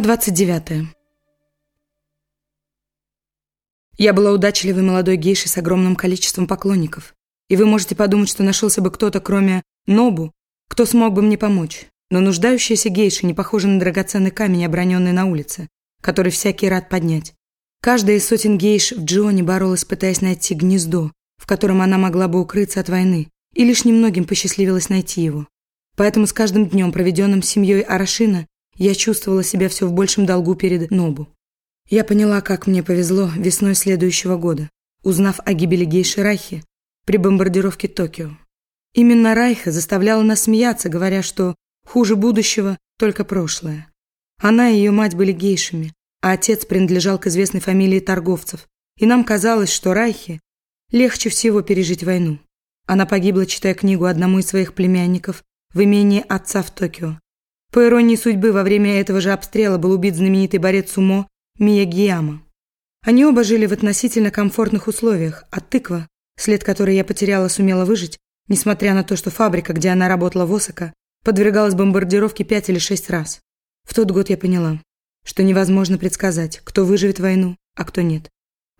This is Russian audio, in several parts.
Глава 29. Я была удачливой молодой гейшей с огромным количеством поклонников. И вы можете подумать, что нашелся бы кто-то, кроме Нобу, кто смог бы мне помочь. Но нуждающаяся гейша не похожа на драгоценный камень, оброненный на улице, который всякий рад поднять. Каждая из сотен гейш в Джоне боролась, пытаясь найти гнездо, в котором она могла бы укрыться от войны, и лишь немногим посчастливилось найти его. Поэтому с каждым днем, проведенным семьей Арашина, я чувствовала себя все в большем долгу перед Нобу. Я поняла, как мне повезло весной следующего года, узнав о гибели гейши Райхи при бомбардировке Токио. Именно Райха заставляла нас смеяться, говоря, что хуже будущего только прошлое. Она и ее мать были гейшами, а отец принадлежал к известной фамилии торговцев, и нам казалось, что Райхе легче всего пережить войну. Она погибла, читая книгу одному из своих племянников в имении отца в Токио. По иронии судьбы, во время этого же обстрела был убит знаменитый борец сумо Миягияма. Они оба жили в относительно комфортных условиях, а тыква, след которой я потеряла, сумела выжить, несмотря на то, что фабрика, где она работала в Осака, подвергалась бомбардировке пять или шесть раз. В тот год я поняла, что невозможно предсказать, кто выживет войну, а кто нет.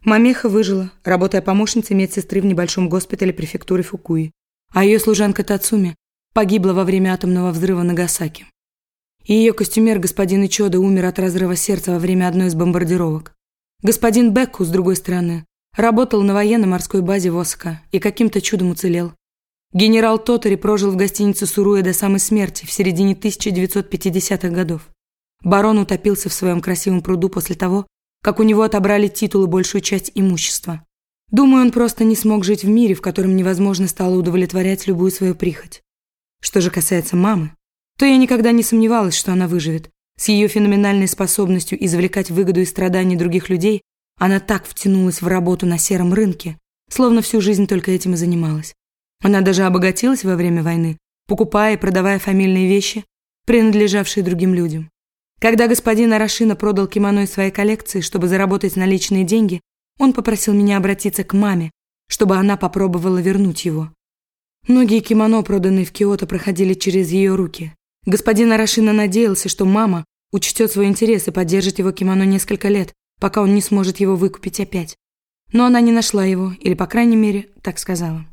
Мамеха выжила, работая помощницей медсестры в небольшом госпитале префектуры Фукуи, а ее служанка Тацуми погибла во время атомного взрыва на Гасаки и ее костюмер господин Ичода умер от разрыва сердца во время одной из бомбардировок. Господин Бекку, с другой стороны, работал на военно-морской базе Воска и каким-то чудом уцелел. Генерал Тотари прожил в гостинице Суруя до самой смерти в середине 1950-х годов. Барон утопился в своем красивом пруду после того, как у него отобрали титул и большую часть имущества. Думаю, он просто не смог жить в мире, в котором невозможно стало удовлетворять любую свою прихоть. Что же касается мамы, то я никогда не сомневалась, что она выживет. С ее феноменальной способностью извлекать выгоду из страданий других людей, она так втянулась в работу на сером рынке, словно всю жизнь только этим и занималась. Она даже обогатилась во время войны, покупая и продавая фамильные вещи, принадлежавшие другим людям. Когда господин Арашина продал кимоно из своей коллекции, чтобы заработать наличные деньги, он попросил меня обратиться к маме, чтобы она попробовала вернуть его. Многие кимоно, проданные в Киото, проходили через ее руки. Господин Арашина надеялся, что мама учтет свой интерес и поддержит его кимоно несколько лет, пока он не сможет его выкупить опять. Но она не нашла его, или, по крайней мере, так сказала.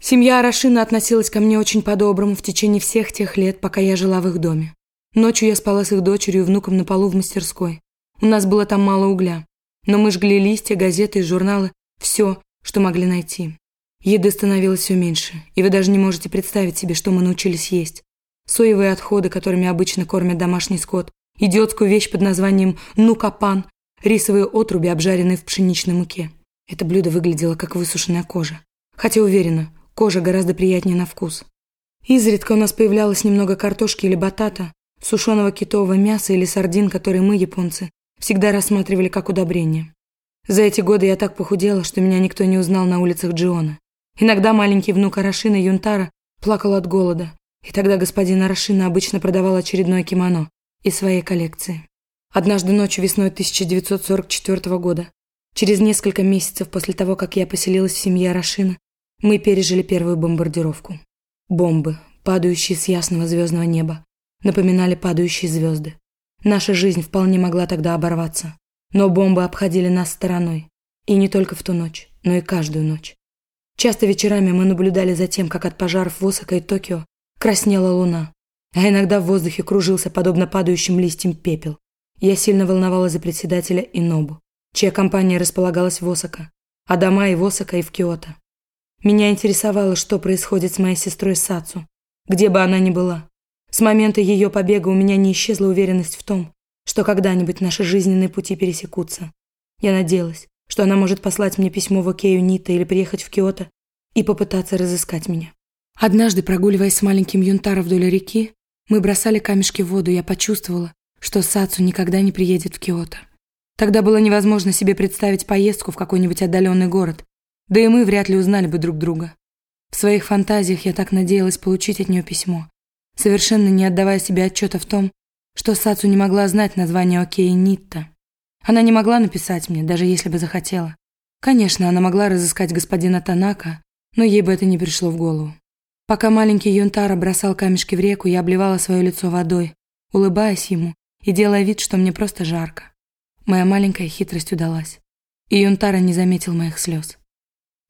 Семья Арашина относилась ко мне очень по-доброму в течение всех тех лет, пока я жила в их доме. Ночью я спала с их дочерью и внуком на полу в мастерской. У нас было там мало угля. Но мы жгли листья, газеты и журналы, все, что могли найти. Еды становилось все меньше, и вы даже не можете представить себе, что мы научились есть соевые отходы, которыми обычно кормят домашний скот, идиотскую вещь под названием нукапан, рисовые отруби, обжаренные в пшеничной муке. Это блюдо выглядело как высушенная кожа. Хотя уверена, кожа гораздо приятнее на вкус. Изредка у нас появлялось немного картошки или батата, сушеного китового мяса или сардин, которые мы, японцы, всегда рассматривали как удобрение. За эти годы я так похудела, что меня никто не узнал на улицах Джиона. Иногда маленький внук Арашина Юнтара плакал от голода, и тогда господин Арашина обычно продавал очередное кимоно из своей коллекции. Однажды ночью весной 1944 года, через несколько месяцев после того, как я поселилась в семье Арашина, мы пережили первую бомбардировку. Бомбы, падающие с ясного звездного неба, напоминали падающие звезды. Наша жизнь вполне могла тогда оборваться, но бомбы обходили нас стороной. И не только в ту ночь, но и каждую ночь. Часто вечерами мы наблюдали за тем, как от пожаров в Осака и Токио краснела луна, а иногда в воздухе кружился, подобно падающим листьям, пепел. Я сильно волновалась за председателя Инобу, чья компания располагалась в Осака, а дома и в Осака, и в Киото. Меня интересовало, что происходит с моей сестрой Сацу, где бы она ни была. С момента ее побега у меня не исчезла уверенность в том, что когда-нибудь наши жизненные пути пересекутся. Я надеялась, что она может послать мне письмо в Окею Нита или приехать в Киото и попытаться разыскать меня. Однажды, прогуливаясь с маленьким Юнтаро вдоль реки, мы бросали камешки в воду, и я почувствовала, что Сацу никогда не приедет в Киото. Тогда было невозможно себе представить поездку в какой-нибудь отдаленный город, да и мы вряд ли узнали бы друг друга. В своих фантазиях я так надеялась получить от нее письмо, совершенно не отдавая себе отчета в том, что Сацу не могла знать название Окея Нитта. Она не могла написать мне, даже если бы захотела. Конечно, она могла разыскать господина Танака, но ей бы это не пришло в голову. Пока маленький Юнтара бросал камешки в реку, я обливала свое лицо водой, улыбаясь ему и делая вид, что мне просто жарко. Моя маленькая хитрость удалась, и Юнтара не заметил моих слез.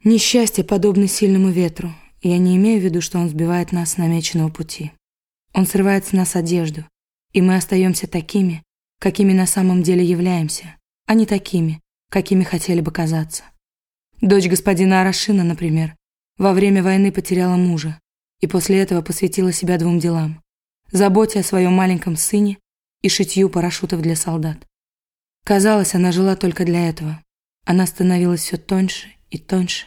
Несчастье подобно сильному ветру, я не имею в виду, что он сбивает нас с намеченного пути. Он срывает с нас одежду, и мы остаемся такими, какими на самом деле являемся, а не такими, какими хотели бы казаться. Дочь господина Арашина, например, во время войны потеряла мужа и после этого посвятила себя двум делам – заботе о своем маленьком сыне и шитью парашютов для солдат. Казалось, она жила только для этого. Она становилась все тоньше и тоньше,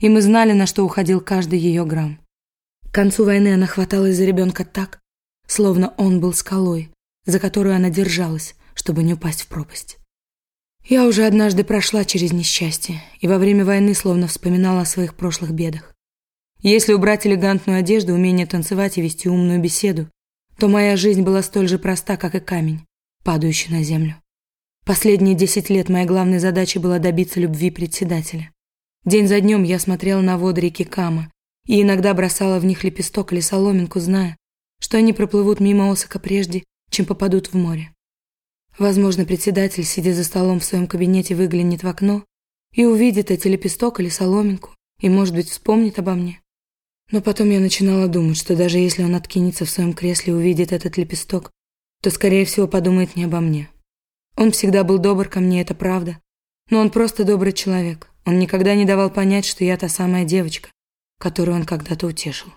и мы знали, на что уходил каждый ее грамм. К концу войны она хваталась за ребенка так, словно он был скалой, за которую она держалась, чтобы не упасть в пропасть. Я уже однажды прошла через несчастье и во время войны словно вспоминала о своих прошлых бедах. Если убрать элегантную одежду, умение танцевать и вести умную беседу, то моя жизнь была столь же проста, как и камень, падающий на землю. Последние десять лет моей главной задачей была добиться любви председателя. День за днем я смотрела на воды реки Кама и иногда бросала в них лепесток или соломинку, зная, что они проплывут мимо Осака прежде, чем попадут в море. Возможно, председатель, сидя за столом в своем кабинете, выглянет в окно и увидит эти лепесток или соломинку, и, может быть, вспомнит обо мне. Но потом я начинала думать, что даже если он откинется в своем кресле и увидит этот лепесток, то, скорее всего, подумает не обо мне. Он всегда был добр ко мне, это правда. Но он просто добрый человек. Он никогда не давал понять, что я та самая девочка, которую он когда-то утешил.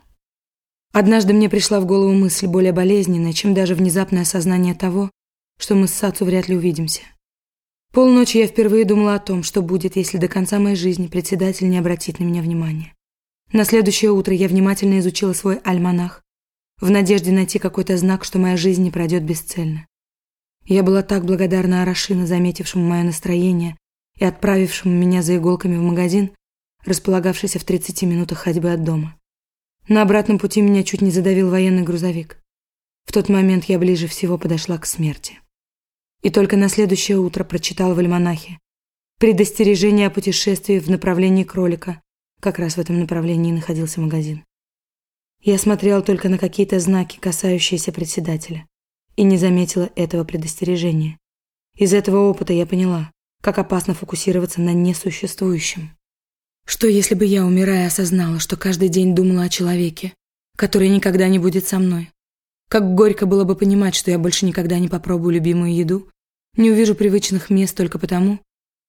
Однажды мне пришла в голову мысль более болезненная, чем даже внезапное осознание того, что мы с Сацу вряд ли увидимся. Полночи я впервые думала о том, что будет, если до конца моей жизни председатель не обратит на меня внимания. На следующее утро я внимательно изучила свой альманах, в надежде найти какой-то знак, что моя жизнь не пройдет бесцельно. Я была так благодарна Арашина, заметившему мое настроение и отправившему меня за иголками в магазин, располагавшийся в 30 минутах ходьбы от дома. На обратном пути меня чуть не задавил военный грузовик. В тот момент я ближе всего подошла к смерти и только на следующее утро прочитал в альманахе предостережение о путешествии в направлении кролика. Как раз в этом направлении находился магазин. Я смотрел только на какие-то знаки, касающиеся председателя, и не заметила этого предостережения. Из этого опыта я поняла, как опасно фокусироваться на несуществующем. Что если бы я, умирая, осознала, что каждый день думала о человеке, который никогда не будет со мной, как горько было бы понимать, что я больше никогда не попробую любимую еду, не увижу привычных мест только потому,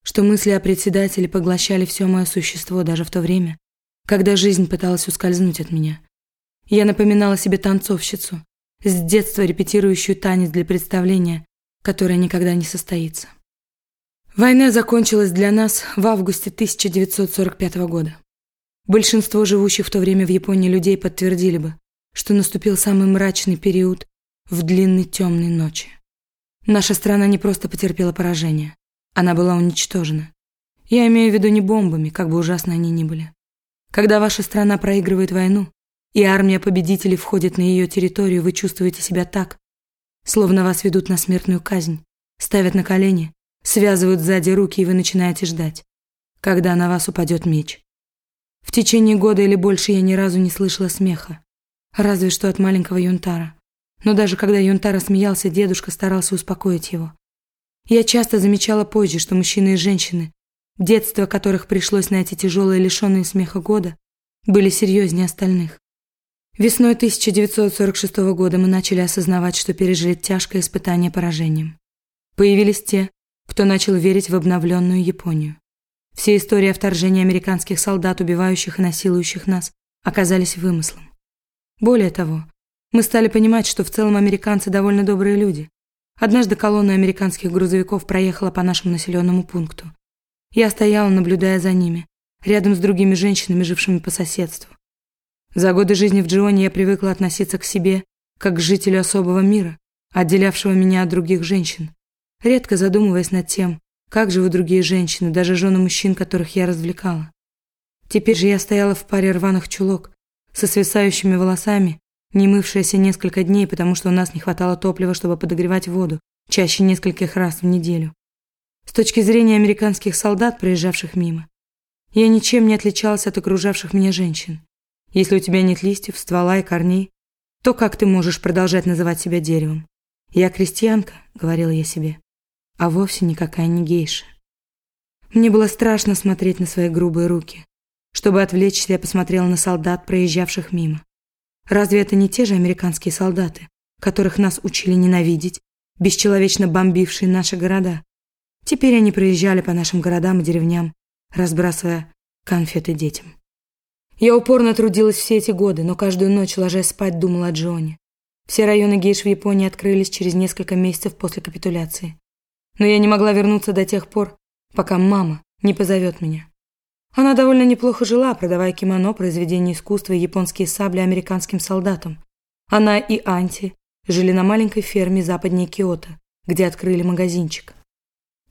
что мысли о председателе поглощали все мое существо даже в то время, когда жизнь пыталась ускользнуть от меня. Я напоминала себе танцовщицу, с детства репетирующую танец для представления, которое никогда не состоится. Война закончилась для нас в августе 1945 года. Большинство живущих в то время в Японии людей подтвердили бы, что наступил самый мрачный период в длинной темной ночи. Наша страна не просто потерпела поражение, она была уничтожена. Я имею в виду не бомбами, как бы ужасно они ни были. Когда ваша страна проигрывает войну, и армия победителей входит на ее территорию, вы чувствуете себя так, словно вас ведут на смертную казнь, ставят на колени, связывают сзади руки, и вы начинаете ждать, когда на вас упадет меч. В течение года или больше я ни разу не слышала смеха, Разве что от маленького Юнтара. Но даже когда Юнтара смеялся, дедушка старался успокоить его. Я часто замечала позже, что мужчины и женщины, детство которых пришлось на эти тяжелые лишенные смеха года, были серьезнее остальных. Весной 1946 года мы начали осознавать, что пережили тяжкое испытание поражением. Появились те, кто начал верить в обновленную Японию. Все истории о вторжении американских солдат, убивающих и насилующих нас, оказались вымыслом. Более того, мы стали понимать, что в целом американцы довольно добрые люди. Однажды колонна американских грузовиков проехала по нашему населенному пункту. Я стояла, наблюдая за ними, рядом с другими женщинами, жившими по соседству. За годы жизни в Джионе я привыкла относиться к себе как к жителю особого мира, отделявшего меня от других женщин, редко задумываясь над тем, как живут другие женщины, даже жены мужчин, которых я развлекала. Теперь же я стояла в паре рваных чулок, со свисающими волосами, не мывшаяся несколько дней, потому что у нас не хватало топлива, чтобы подогревать воду, чаще нескольких раз в неделю. С точки зрения американских солдат, проезжавших мимо, я ничем не отличалась от окружавших меня женщин. Если у тебя нет листьев, ствола и корней, то как ты можешь продолжать называть себя деревом? «Я крестьянка», — говорила я себе, — «а вовсе никакая не гейша». Мне было страшно смотреть на свои грубые руки. Чтобы отвлечься, я посмотрела на солдат, проезжавших мимо. Разве это не те же американские солдаты, которых нас учили ненавидеть, бесчеловечно бомбившие наши города? Теперь они проезжали по нашим городам и деревням, разбрасывая конфеты детям. Я упорно трудилась все эти годы, но каждую ночь, ложась спать, думала о Джоне. Все районы гейш в Японии открылись через несколько месяцев после капитуляции. Но я не могла вернуться до тех пор, пока мама не позовет меня. Она довольно неплохо жила, продавая кимоно, произведения искусства и японские сабли американским солдатам. Она и Анти жили на маленькой ферме западнее Киото, где открыли магазинчик.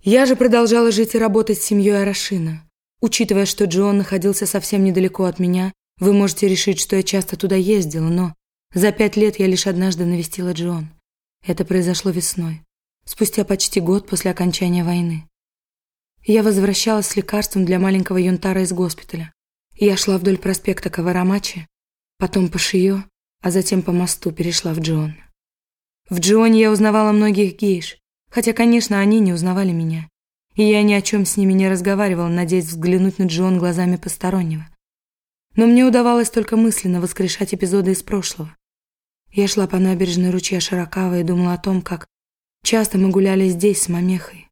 Я же продолжала жить и работать с семьей Арашина. Учитывая, что Джон находился совсем недалеко от меня, вы можете решить, что я часто туда ездила, но за пять лет я лишь однажды навестила Джон. Это произошло весной, спустя почти год после окончания войны. Я возвращалась с лекарством для маленького Юнтара из госпиталя. Я шла вдоль проспекта Каварамачи, потом по Шио, а затем по мосту перешла в Джон. В Джоне я узнавала многих гейш, хотя, конечно, они не узнавали меня. И я ни о чем с ними не разговаривала, надеясь взглянуть на Джон глазами постороннего. Но мне удавалось только мысленно воскрешать эпизоды из прошлого. Я шла по набережной ручья Широкава и думала о том, как часто мы гуляли здесь с Мамехой.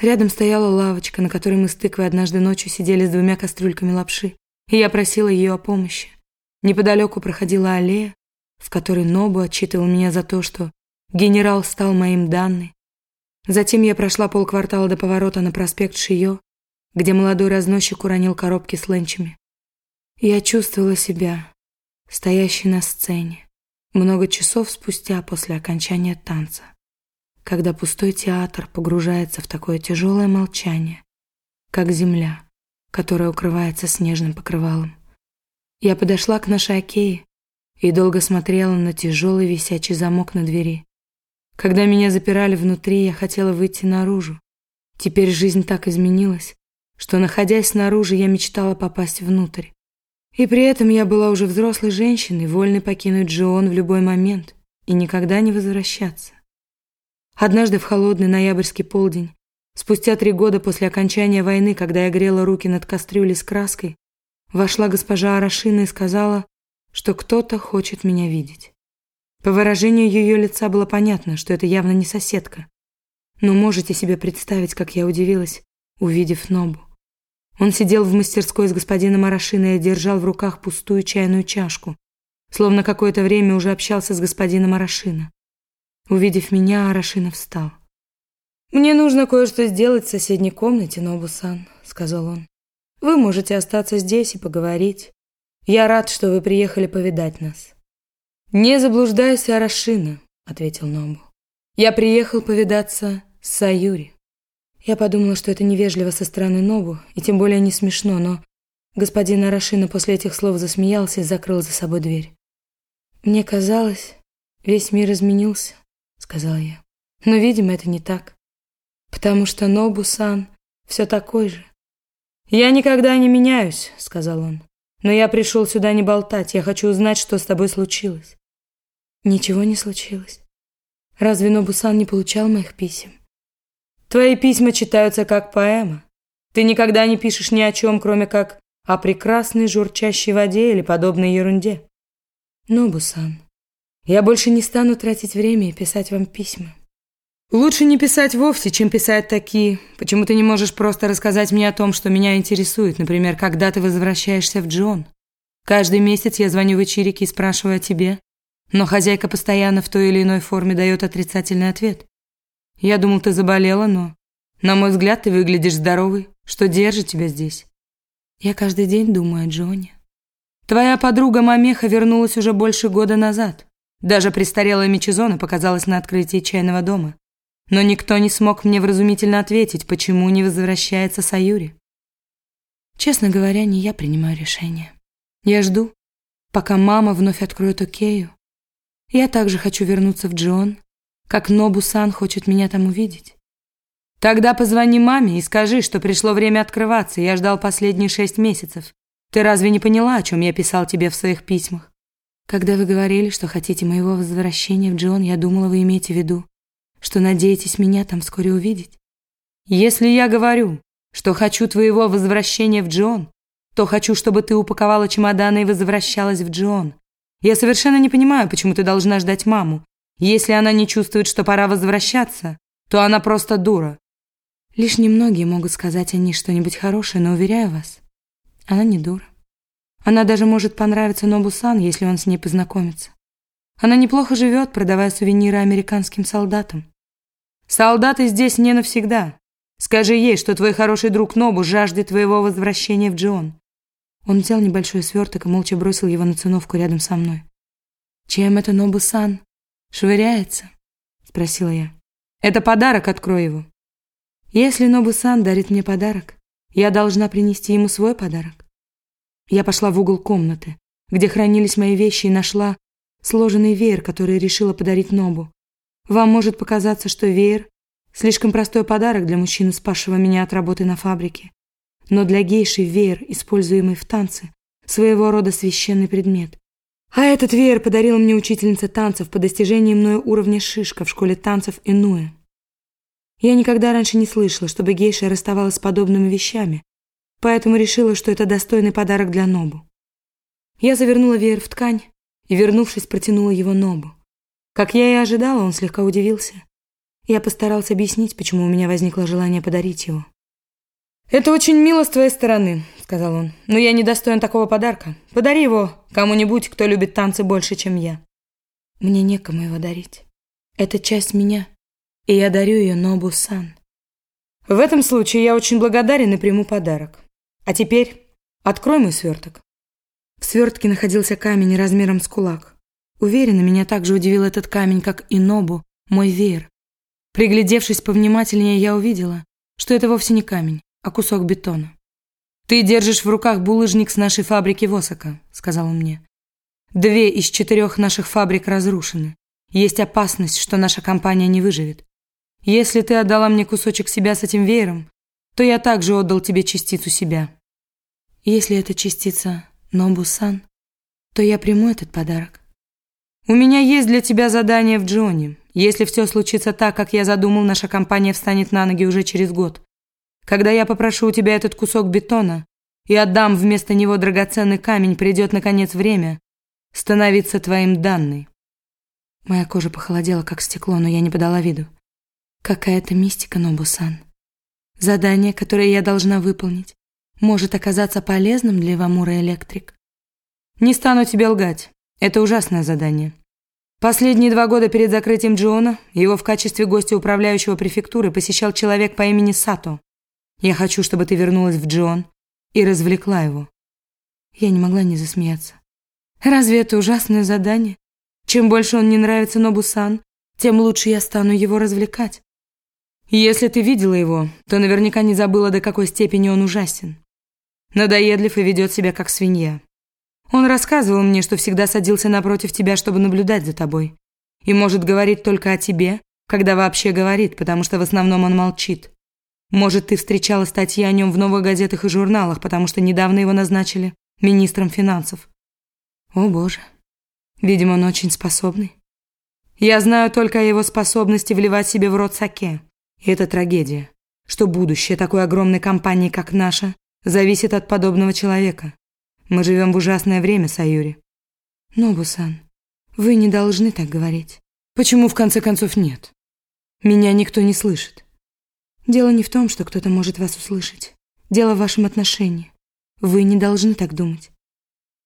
Рядом стояла лавочка, на которой мы с тыквой однажды ночью сидели с двумя кастрюльками лапши, и я просила ее о помощи. Неподалеку проходила аллея, в которой Нобу отчитывал меня за то, что генерал стал моим данной. Затем я прошла полквартала до поворота на проспект Шиё, где молодой разносчик уронил коробки с ленчами. Я чувствовала себя, стоящей на сцене, много часов спустя после окончания танца когда пустой театр погружается в такое тяжелое молчание, как земля, которая укрывается снежным покрывалом. Я подошла к нашей Акее и долго смотрела на тяжелый висячий замок на двери. Когда меня запирали внутри, я хотела выйти наружу. Теперь жизнь так изменилась, что, находясь снаружи, я мечтала попасть внутрь. И при этом я была уже взрослой женщиной, вольной покинуть Джион в любой момент и никогда не возвращаться. Однажды в холодный ноябрьский полдень, спустя три года после окончания войны, когда я грела руки над кастрюлей с краской, вошла госпожа Арашина и сказала, что кто-то хочет меня видеть. По выражению ее лица было понятно, что это явно не соседка. Но можете себе представить, как я удивилась, увидев Нобу. Он сидел в мастерской с господином Арашиной и держал в руках пустую чайную чашку, словно какое-то время уже общался с господином Арашино. Увидев меня, Арашина встал. «Мне нужно кое-что сделать в соседней комнате, Нобусан», — сказал он. «Вы можете остаться здесь и поговорить. Я рад, что вы приехали повидать нас». «Не заблуждайся, Арашина», — ответил Нобу. «Я приехал повидаться с Саюри». Я подумала, что это невежливо со стороны Нобу, и тем более не смешно, но господин Арашина после этих слов засмеялся и закрыл за собой дверь. Мне казалось, весь мир изменился. — сказал я. «Но, видимо, это не так. Потому что Нобу-сан все такой же». «Я никогда не меняюсь», — сказал он. «Но я пришел сюда не болтать. Я хочу узнать, что с тобой случилось». «Ничего не случилось. Разве Нобу-сан не получал моих писем?» «Твои письма читаются как поэма. Ты никогда не пишешь ни о чем, кроме как о прекрасной журчащей воде или подобной ерунде». «Нобу-сан, я больше не стану тратить время и писать вам письма. Лучше не писать вовсе, чем писать такие. Почему ты не можешь просто рассказать мне о том, что меня интересует? Например, когда ты возвращаешься в Джон? Каждый месяц я звоню в Ичирики и спрашиваю о тебе. Но хозяйка постоянно в той или иной форме дает отрицательный ответ. Я думал, ты заболела, но... На мой взгляд, ты выглядишь здоровой. Что держит тебя здесь? Я каждый день думаю о Джоне. Твоя подруга Мамеха вернулась уже больше года назад. Даже престарелая Мичизона показалась на открытии чайного дома. Но никто не смог мне вразумительно ответить, почему не возвращается Саюри. Честно говоря, не я принимаю решение. Я жду, пока мама вновь откроет Окею. Я также хочу вернуться в Джон, как Нобу-сан хочет меня там увидеть. Тогда позвони маме и скажи, что пришло время открываться, я ждал последние шесть месяцев. Ты разве не поняла, о чем я писал тебе в своих письмах? Когда вы говорили, что хотите моего возвращения в Джон, я думала, вы имеете в виду, что надеетесь меня там вскоре увидеть. Если я говорю, что хочу твоего возвращения в Джон, то хочу, чтобы ты упаковала чемоданы и возвращалась в Джон. Я совершенно не понимаю, почему ты должна ждать маму. Если она не чувствует, что пора возвращаться, то она просто дура. Лишь немногие могут сказать о ней что-нибудь хорошее, но уверяю вас, она не дура. Она даже может понравиться Нобу-сан, если он с ней познакомится. Она неплохо живет, продавая сувениры американским солдатам. Солдаты здесь не навсегда. Скажи ей, что твой хороший друг Нобу жаждет твоего возвращения в Джон. Он взял небольшой сверток и молча бросил его на циновку рядом со мной. «Чем это Нобу-сан? Швыряется?» – спросила я. «Это подарок, открой его». «Если Нобу-сан дарит мне подарок, я должна принести ему свой подарок». Я пошла в угол комнаты, где хранились мои вещи, и нашла сложенный веер, который решила подарить Нобу. Вам может показаться, что веер Слишком простой подарок для мужчины, спасшего меня от работы на фабрике. Но для гейши веер, используемый в танце, своего рода священный предмет. А этот веер подарила мне учительница танцев по достижении мною уровня шишка в школе танцев Инуэ. Я никогда раньше не слышала, чтобы гейша расставалась с подобными вещами, поэтому решила, что это достойный подарок для Нобу. Я завернула веер в ткань и, вернувшись, протянула его Нобу. Как я и ожидала, он слегка удивился. Я постарался объяснить, почему у меня возникло желание подарить его. «Это очень мило с твоей стороны», — сказал он. «Но я не достоин такого подарка. Подари его кому-нибудь, кто любит танцы больше, чем я». Мне некому его дарить. Это часть меня, и я дарю ее Нобу-сан. В этом случае я очень благодарен и приму подарок. А теперь открой мой сверток. В свертке находился камень размером с кулак. Уверена, меня также удивил этот камень, как и Нобу, мой веер, Приглядевшись повнимательнее, я увидела, что это вовсе не камень, а кусок бетона. «Ты держишь в руках булыжник с нашей фабрики Восака», — сказал он мне. «Две из четырех наших фабрик разрушены. Есть опасность, что наша компания не выживет. Если ты отдала мне кусочек себя с этим веером, то я также отдал тебе частицу себя. Если это частица Нобу-сан, то я приму этот подарок. У меня есть для тебя задание в Джоне. Если все случится так, как я задумал, наша компания встанет на ноги уже через год. Когда я попрошу у тебя этот кусок бетона и отдам вместо него драгоценный камень, придет, наконец, время становиться твоим данной. Моя кожа похолодела, как стекло, но я не подала виду. Какая-то мистика, Нобусан. Задание, которое я должна выполнить, может оказаться полезным для Ивамура Электрик. Не стану тебе лгать. Это ужасное задание. Последние два года перед закрытием Джона его в качестве гостя управляющего префектуры посещал человек по имени Сато. Я хочу, чтобы ты вернулась в Джон и развлекла его. Я не могла не засмеяться. Разве это ужасное задание? Чем больше он не нравится Нобусан, тем лучше я стану его развлекать. Если ты видела его, то наверняка не забыла, до какой степени он ужасен. Надоедлив и ведет себя как свинья. Он рассказывал мне, что всегда садился напротив тебя, чтобы наблюдать за тобой. И может говорить только о тебе, когда вообще говорит, потому что в основном он молчит. Может, ты встречала статьи о нем в новых газетах и журналах, потому что недавно его назначили министром финансов. О, боже. Видимо, он очень способный. Я знаю только о его способности вливать себе в рот саке. И это трагедия, что будущее такой огромной компании, как наша, зависит от подобного человека. Мы живем в ужасное время, Саюри. Нобусан, вы не должны так говорить. Почему в конце концов нет? Меня никто не слышит. Дело не в том, что кто-то может вас услышать. Дело в вашем отношении. Вы не должны так думать.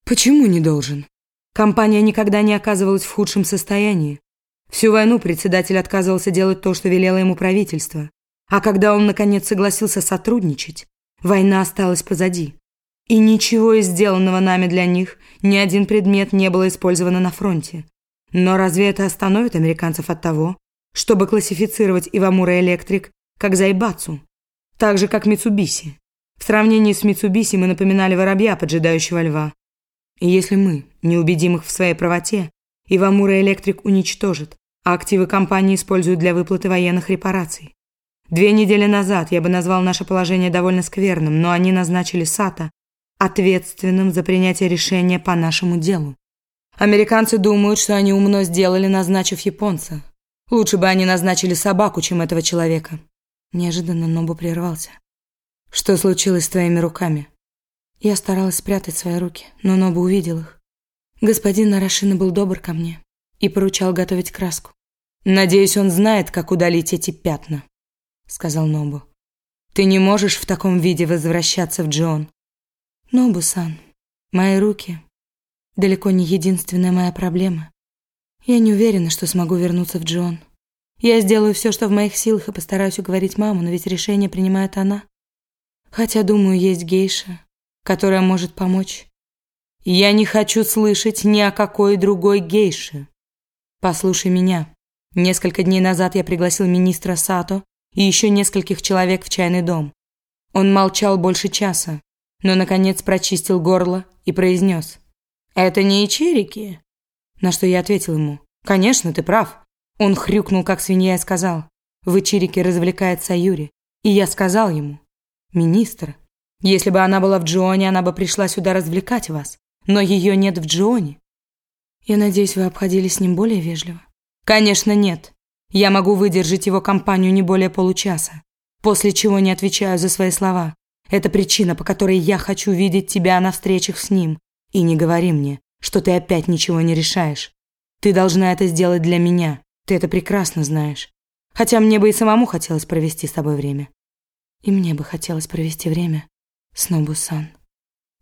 Почему не должен? Компания никогда не оказывалась в худшем состоянии. Всю войну председатель отказывался делать то, что велело ему правительство. А когда он, наконец, согласился сотрудничать, война осталась позади. И ничего из сделанного нами для них, ни один предмет не было использовано на фронте. Но разве это остановит американцев от того, чтобы классифицировать Ивамура Электрик как Зайбацу, так же как Митсубиси? В сравнении с Митсубиси мы напоминали воробья, поджидающего льва. И если мы не убедим их в своей правоте, Ивамура Электрик уничтожит, а активы компании используют для выплаты военных репараций. Две недели назад я бы назвал наше положение довольно скверным, но они назначили Сата ответственным за принятие решения по нашему делу. Американцы думают, что они умно сделали, назначив японца. Лучше бы они назначили собаку, чем этого человека. Неожиданно Нобу прервался. Что случилось с твоими руками? Я старалась спрятать свои руки, но Нобу увидел их. Господин Нарашина был добр ко мне и поручал готовить краску. «Надеюсь, он знает, как удалить эти пятна», — сказал Нобу. «Ты не можешь в таком виде возвращаться в Джон». «Нобу-сан, мои руки далеко не единственная моя проблема. Я не уверена, что смогу вернуться в Джон. Я сделаю все, что в моих силах, и постараюсь уговорить маму, но ведь решение принимает она. Хотя, думаю, есть гейша, которая может помочь. Я не хочу слышать ни о какой другой гейше. Послушай меня. Несколько дней назад я пригласил министра Сато и еще нескольких человек в чайный дом. Он молчал больше часа, но, наконец, прочистил горло и произнес. «Это не ичерики?» На что я ответил ему. «Конечно, ты прав». Он хрюкнул, как свинья, и сказал. «В ичерике развлекает Саюри». И я сказал ему. «Министр, если бы она была в Джоне, она бы пришла сюда развлекать вас но ее нет в Джоне. Я надеюсь, вы обходились с ним более вежливо? Конечно, нет. Я могу выдержать его компанию не более получаса, после чего не отвечаю за свои слова. Это причина, по которой я хочу видеть тебя на встречах с ним. И не говори мне, что ты опять ничего не решаешь. Ты должна это сделать для меня. Ты это прекрасно знаешь. Хотя мне бы и самому хотелось провести с тобой время. И мне бы хотелось провести время с Нобу-сан.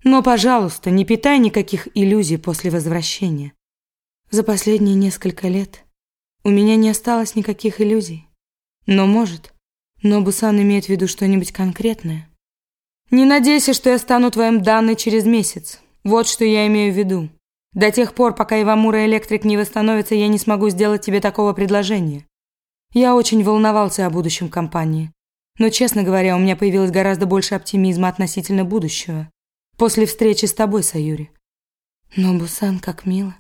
Но, пожалуйста, не питай никаких иллюзий после возвращения. За последние несколько лет у меня не осталось никаких иллюзий. Но, может, Нобусан имеет в виду что-нибудь конкретное. Не надейся, что я стану твоим данной через месяц. Вот что я имею в виду. До тех пор, пока Ивамура Электрик не восстановится, я не смогу сделать тебе такого предложения. Я очень волновался о будущем компании. Но, честно говоря, у меня появилось гораздо больше оптимизма относительно будущего. После встречи с тобой, Саюри. Но, Бусан, как мило.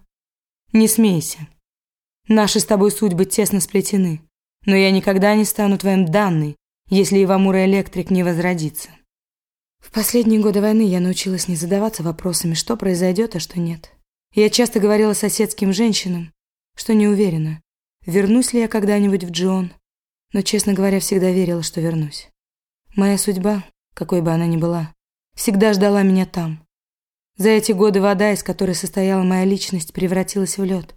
Не смейся. Наши с тобой судьбы тесно сплетены. Но я никогда не стану твоим данной, если Ивамура Электрик не возродится. В последние годы войны я научилась не задаваться вопросами, что произойдет, а что нет. Я часто говорила соседским женщинам, что не уверена, вернусь ли я когда-нибудь в Джон, но, честно говоря, всегда верила, что вернусь. Моя судьба, какой бы она ни была, всегда ждала меня там. За эти годы вода, из которой состояла моя личность, превратилась в лед.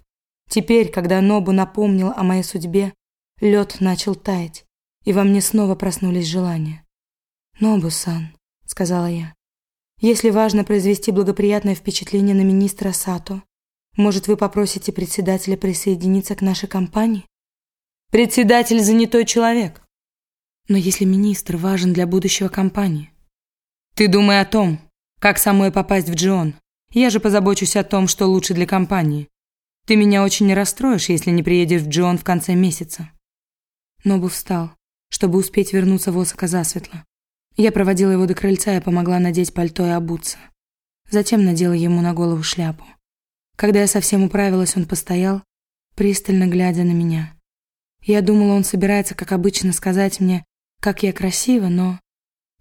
Теперь, когда Нобу напомнил о моей судьбе, лед начал таять, и во мне снова проснулись желания. «Нобу-сан», — сказала я, — «если важно произвести благоприятное впечатление на министра Сато, может, вы попросите председателя присоединиться к нашей компании?» «Председатель — занятой человек». «Но если министр важен для будущего компании, ты думай о том, как самой попасть в Джион. Я же позабочусь о том, что лучше для компании. Ты меня очень не расстроишь, если не приедешь в Джион в конце месяца. Нобу встал, чтобы успеть вернуться в Осака засветло. Я проводила его до крыльца и помогла надеть пальто и обуться. Затем надела ему на голову шляпу. Когда я совсем управилась, он постоял, пристально глядя на меня. Я думала, он собирается, как обычно, сказать мне, как я красива, но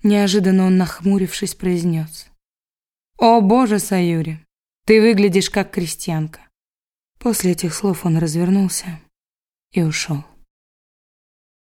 Неожиданно он, нахмурившись, произнес. «О, Боже, Саюри, ты выглядишь как крестьянка». После этих слов он развернулся и ушел.